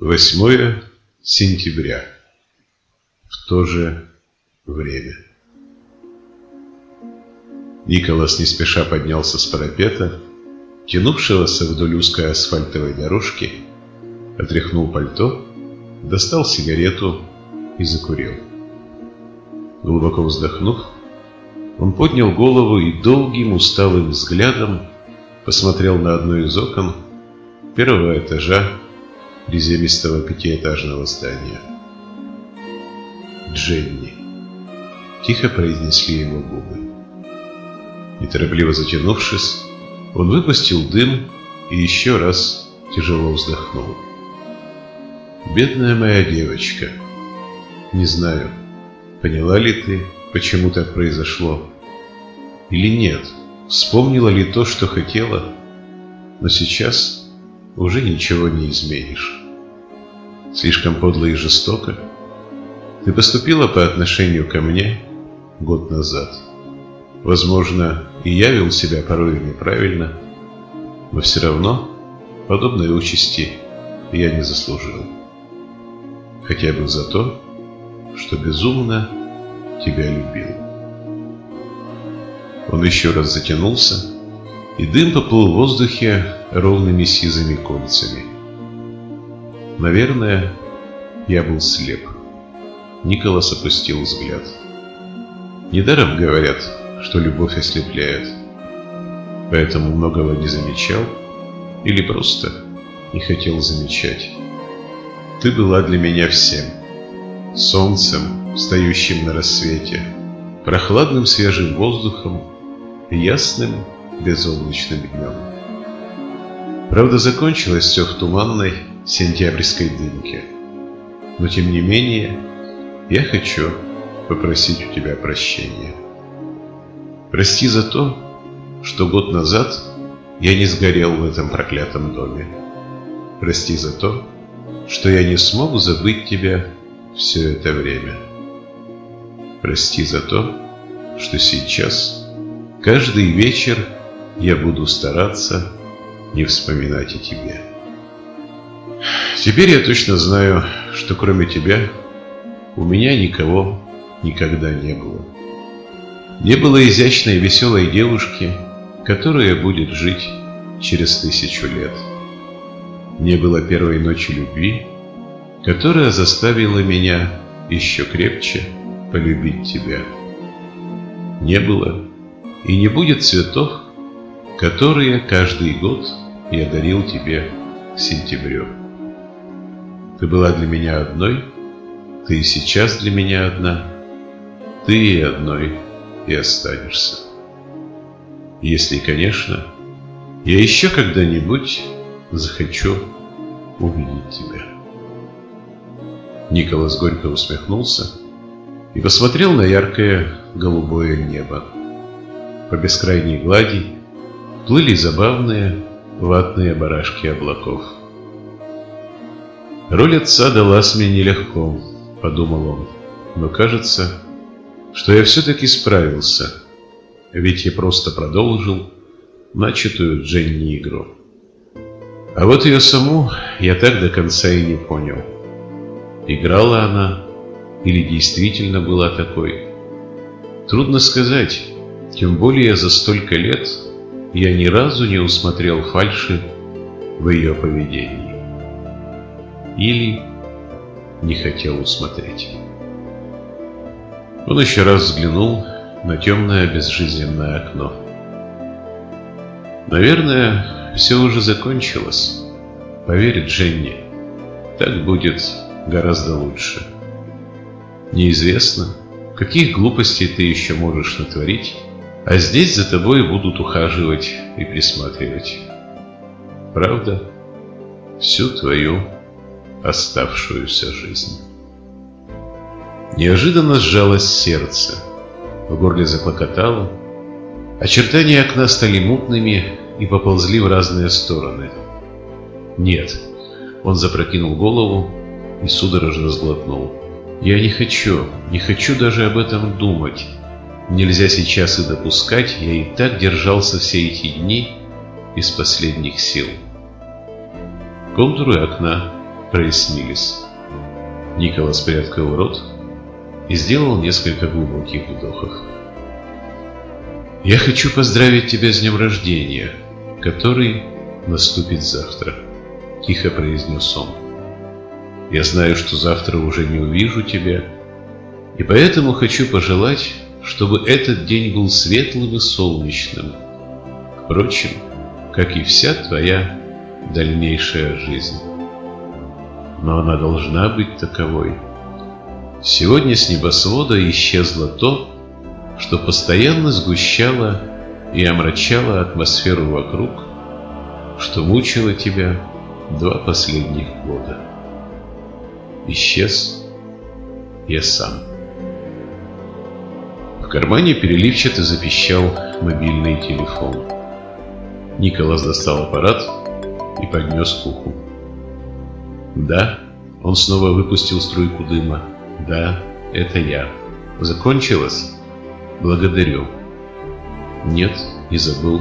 8 сентября. В то же время. Николас не спеша поднялся с парапета, тянувшегося вдоль узкой асфальтовой дорожки, отряхнул пальто, достал сигарету и закурил. Глубоко вздохнув, он поднял голову и долгим усталым взглядом посмотрел на одно из окон первого этажа приземистого пятиэтажного здания. «Дженни», — тихо произнесли его губы. Неторопливо затянувшись, он выпустил дым и еще раз тяжело вздохнул. «Бедная моя девочка, не знаю, поняла ли ты, почему так произошло, или нет, вспомнила ли то, что хотела, но сейчас уже ничего не изменишь. Слишком подло и жестоко. Ты поступила по отношению ко мне год назад. Возможно, и я вел себя порой неправильно, но все равно подобной участи я не заслужил. Хотя бы за то, что безумно тебя любил. Он еще раз затянулся, и дым поплыл в воздухе ровными сизыми кольцами. Наверное, я был слеп. Николас опустил взгляд. Недаром говорят, что любовь ослепляет. Поэтому многого не замечал или просто не хотел замечать. Ты была для меня всем. Солнцем, встающим на рассвете, прохладным свежим воздухом и ясным безоблачным днем. Правда, закончилось все в туманной сентябрьской дымке. Но тем не менее, я хочу попросить у тебя прощения. Прости за то, что год назад я не сгорел в этом проклятом доме. Прости за то, что я не смог забыть тебя все это время. Прости за то, что сейчас, каждый вечер, я буду стараться не вспоминать о тебе. Теперь я точно знаю, что кроме тебя у меня никого никогда не было. Не было изящной веселой девушки, которая будет жить через тысячу лет. Не было первой ночи любви, которая заставила меня еще крепче полюбить тебя. Не было и не будет цветов, которые каждый год я дарил тебе к сентябрю. Ты была для меня одной, ты и сейчас для меня одна, ты и одной и останешься. Если, конечно, я еще когда-нибудь захочу увидеть тебя. Николас горько усмехнулся и посмотрел на яркое голубое небо. По бескрайней глади плыли забавные ватные барашки облаков. «Роль отца далась мне нелегко», — подумал он, — «но кажется, что я все-таки справился, ведь я просто продолжил начатую Дженни игру. А вот ее саму я так до конца и не понял. Играла она или действительно была такой? Трудно сказать, тем более за столько лет я ни разу не усмотрел фальши в ее поведении. Или не хотел усмотреть. Он еще раз взглянул на темное безжизненное окно. Наверное, все уже закончилось. Поверит Дженни, так будет гораздо лучше. Неизвестно, каких глупостей ты еще можешь натворить, а здесь за тобой будут ухаживать и присматривать. Правда, всю твою оставшуюся жизнь. Неожиданно сжалось сердце, в горле заклокотало, очертания окна стали мутными и поползли в разные стороны. Нет, он запрокинул голову и судорожно сглотнул. Я не хочу, не хочу даже об этом думать. Нельзя сейчас и допускать, я и так держался все эти дни из последних сил. Контуры окна прояснились. Николас приоткрыл рот и сделал несколько глубоких вдохов. «Я хочу поздравить тебя с днем рождения, который наступит завтра», — тихо произнес он. «Я знаю, что завтра уже не увижу тебя, и поэтому хочу пожелать, чтобы этот день был светлым и солнечным. Впрочем, как и вся твоя дальнейшая жизнь. Но она должна быть таковой. Сегодня с небосвода исчезло то, что постоянно сгущало и омрачало атмосферу вокруг, что мучило тебя два последних года. Исчез я сам. В кармане переливчато запищал мобильный телефон. Николас достал аппарат и поднес к уху. «Да?» Он снова выпустил струйку дыма. «Да, это я. Закончилось?» «Благодарю». «Нет, не забыл.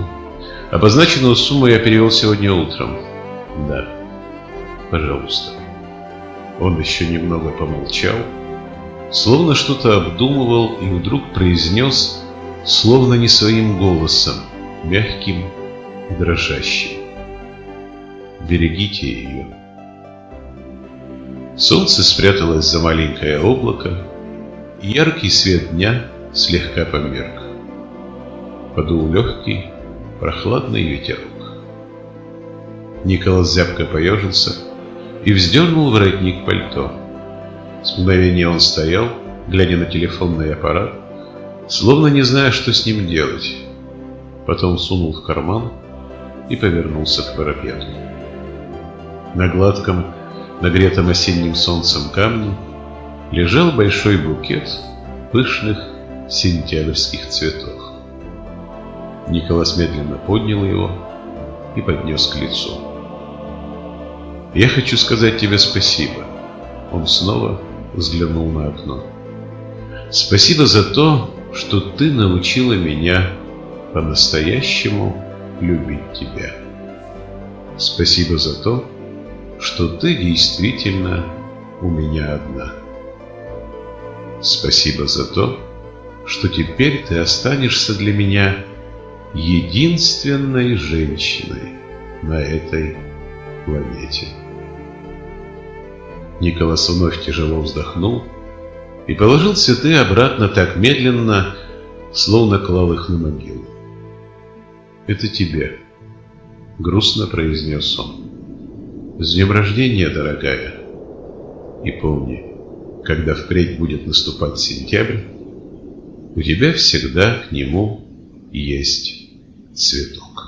Обозначенную сумму я перевел сегодня утром». «Да. Пожалуйста». Он еще немного помолчал, словно что-то обдумывал и вдруг произнес, словно не своим голосом, мягким и дрожащим. «Берегите ее». Солнце спряталось за маленькое облако, и яркий свет дня слегка померк. Подул легкий, прохладный ветерок. Николас зябко поежился и вздернул воротник пальто. С мгновения он стоял, глядя на телефонный аппарат, словно не зная, что с ним делать. Потом сунул в карман и повернулся к парапету. На гладком, нагретом осенним солнцем камне, лежал большой букет пышных сентябрьских цветов. Николас медленно поднял его и поднес к лицу. «Я хочу сказать тебе спасибо». Он снова взглянул на окно. «Спасибо за то, что ты научила меня по-настоящему любить тебя. Спасибо за то, что ты действительно у меня одна. Спасибо за то, что теперь ты останешься для меня единственной женщиной на этой планете. Николас вновь тяжело вздохнул и положил цветы обратно так медленно, словно клал их на могилу. «Это тебе», — грустно произнес он. С днем рождения, дорогая! И помни, когда впредь будет наступать сентябрь, у тебя всегда к нему есть цветок.